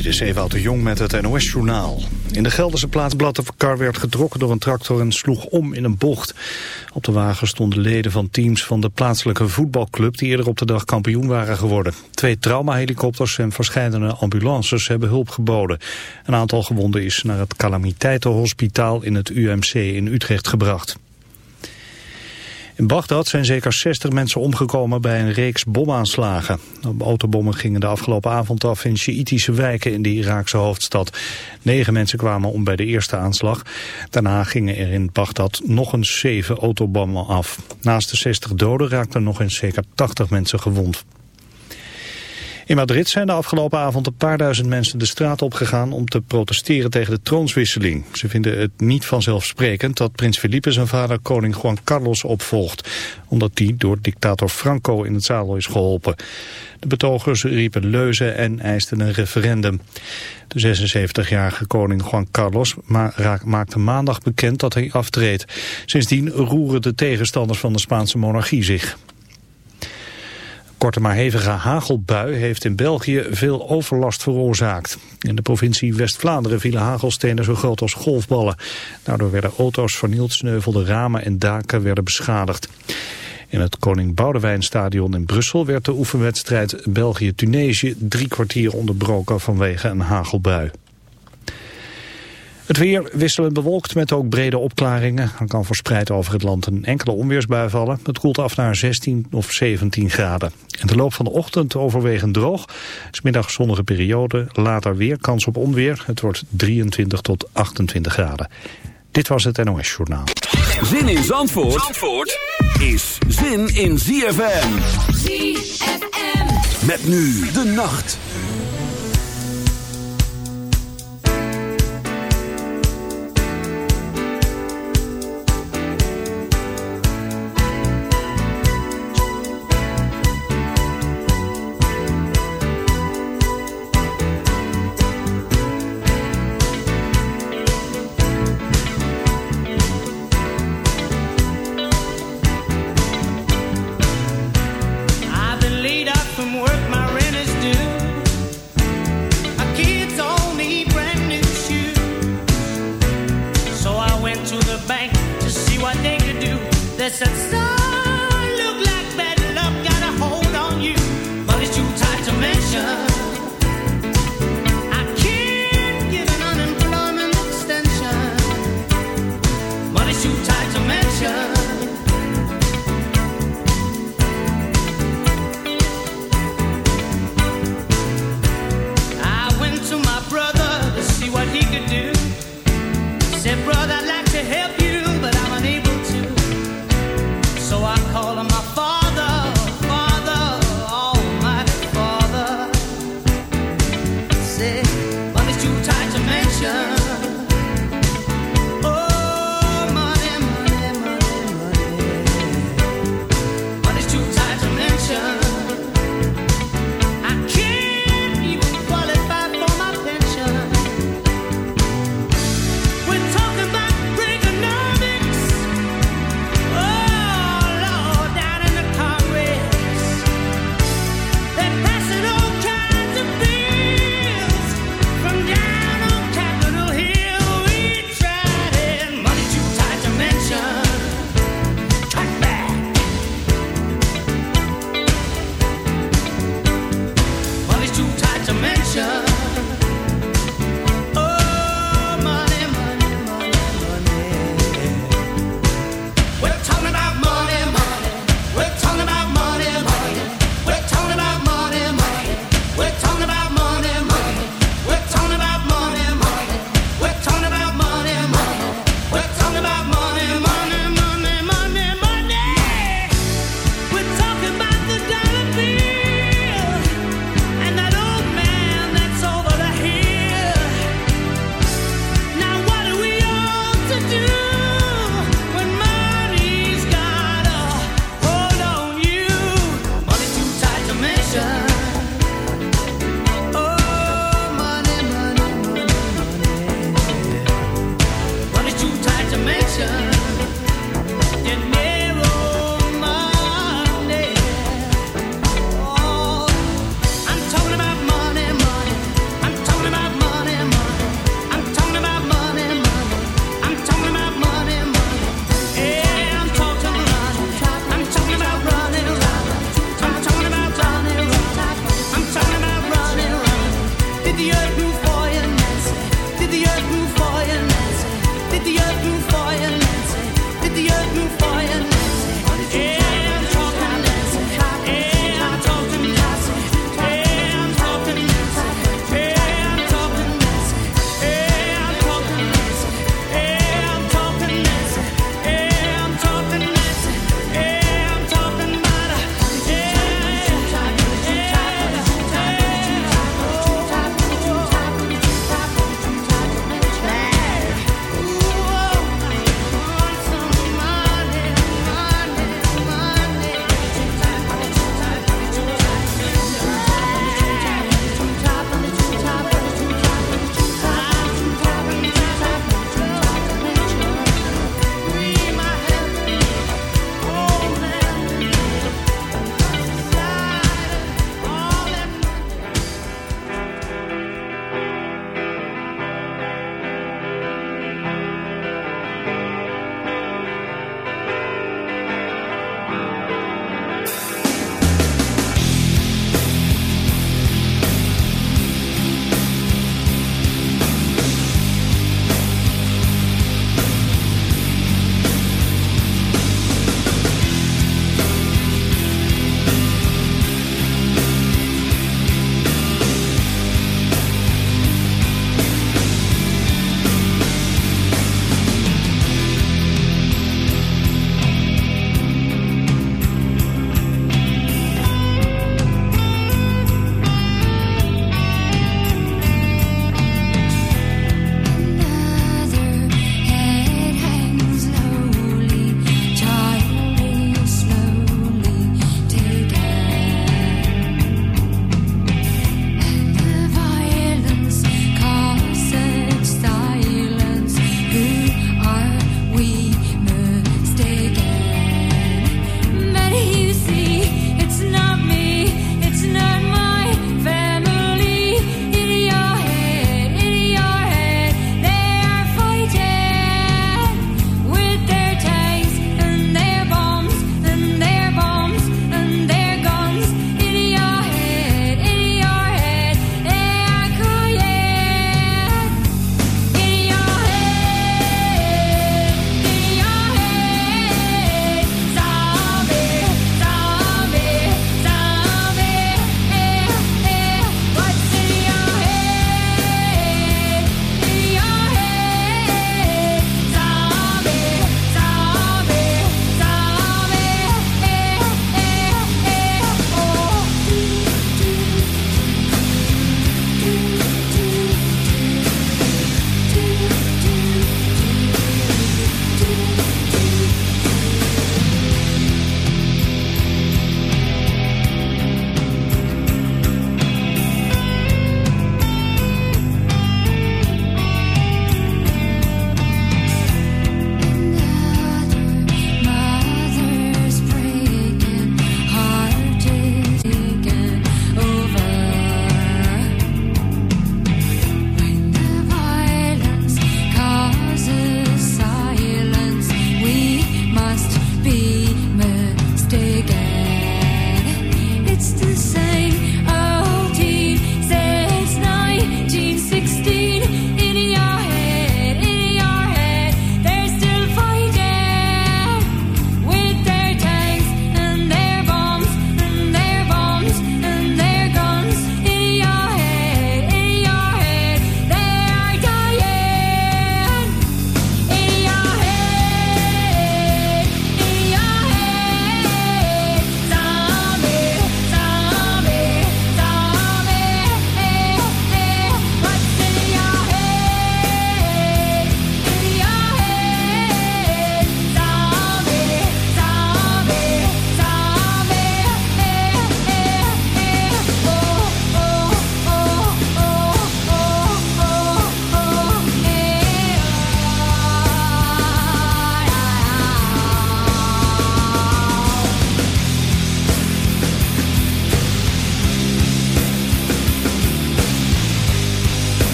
Dit is Ewout de Jong met het NOS-journaal. In de Gelderse plaats werd getrokken door een tractor en sloeg om in een bocht. Op de wagen stonden leden van teams van de plaatselijke voetbalclub... die eerder op de dag kampioen waren geworden. Twee traumahelikopters en verschillende ambulances hebben hulp geboden. Een aantal gewonden is naar het calamiteitenhospitaal in het UMC in Utrecht gebracht. In Bagdad zijn zeker 60 mensen omgekomen bij een reeks bomaanslagen. Autobommen gingen de afgelopen avond af in Sjiitische wijken in de Iraakse hoofdstad. Negen mensen kwamen om bij de eerste aanslag. Daarna gingen er in Bagdad nog eens zeven autobommen af. Naast de 60 doden raakten nog eens zeker 80 mensen gewond. In Madrid zijn de afgelopen avond een paar duizend mensen de straat opgegaan om te protesteren tegen de troonswisseling. Ze vinden het niet vanzelfsprekend dat prins Felipe zijn vader koning Juan Carlos opvolgt, omdat die door dictator Franco in het zadel is geholpen. De betogers riepen leuzen en eisten een referendum. De 76-jarige koning Juan Carlos maakte maandag bekend dat hij aftreedt. Sindsdien roeren de tegenstanders van de Spaanse monarchie zich korte maar hevige hagelbui heeft in België veel overlast veroorzaakt. In de provincie West-Vlaanderen vielen hagelstenen zo groot als golfballen. Daardoor werden auto's vernield, sneuvelden ramen en daken werden beschadigd. In het Koning Boudewijnstadion in Brussel werd de oefenwedstrijd België-Tunesië drie kwartier onderbroken vanwege een hagelbui. Het weer wisselend bewolkt met ook brede opklaringen. Er kan verspreid over het land een enkele onweersbui vallen. Het koelt af naar 16 of 17 graden. In de loop van de ochtend overwegend droog. Smiddag zonnige periode, later weer kans op onweer. Het wordt 23 tot 28 graden. Dit was het NOS Journaal. Zin in Zandvoort, Zandvoort is zin in ZFM. ZFM. Met nu de nacht.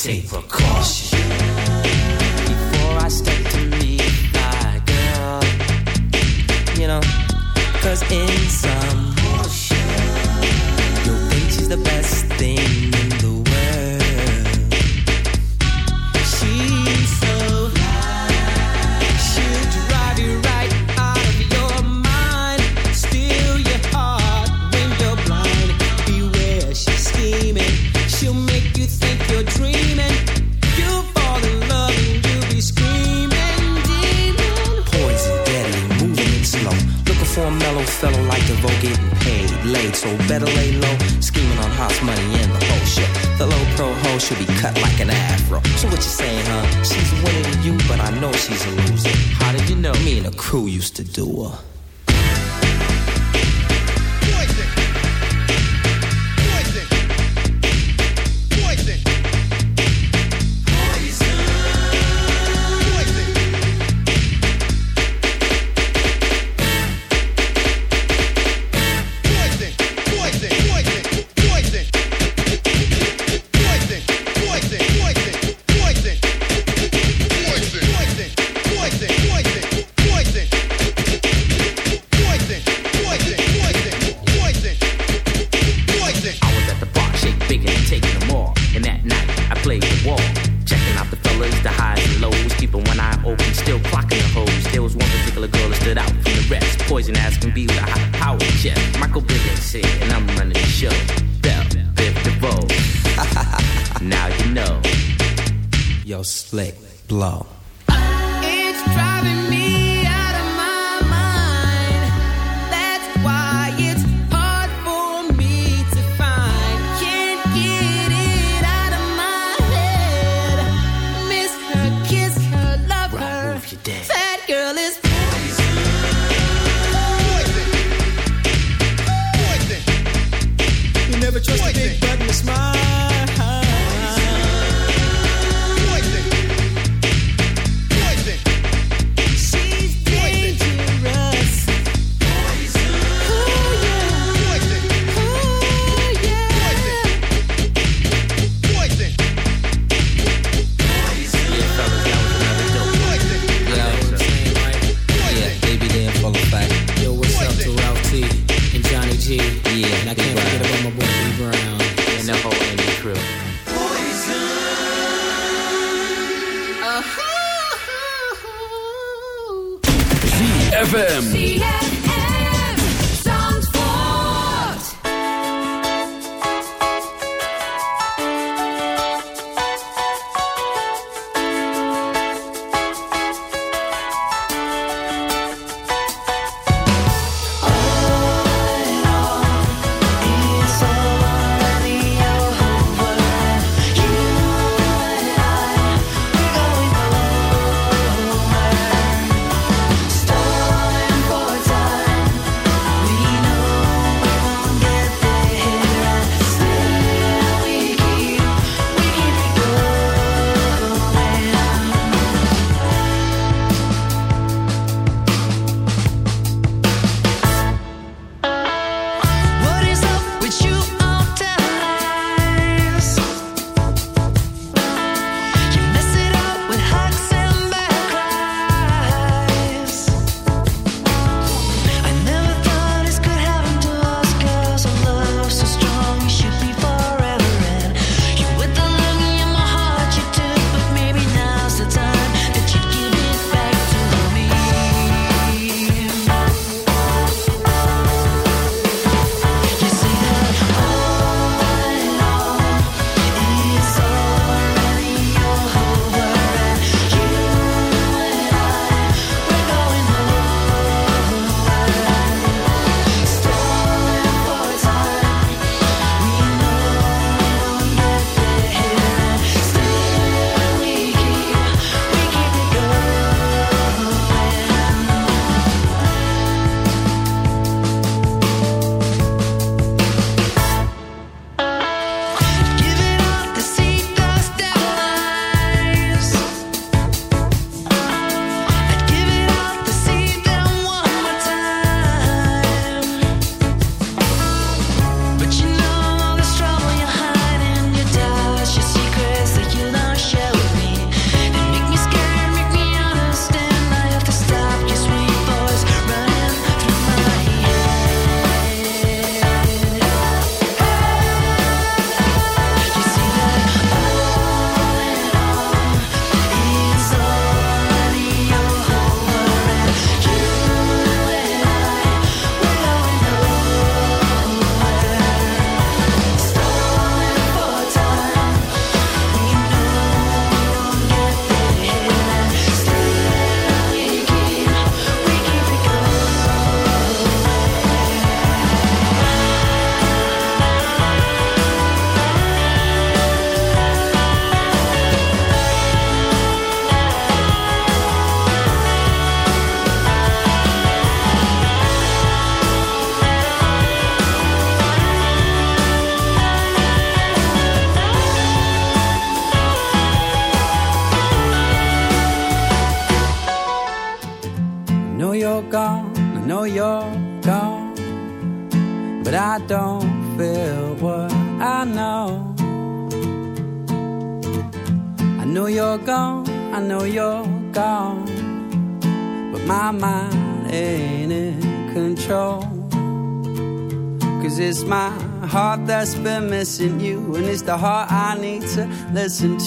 Save them. poison ass can be with a hot power chip. Michael Bivins and I'm running the show. Bell, Biv DeVoe. now you know. Yo, slick, blow.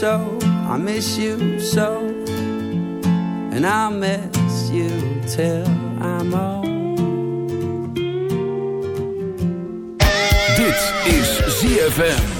so. I miss you so. And I'll miss you till I'm old. Dit is ZFM.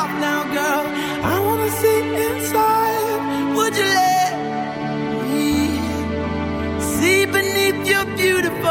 beautiful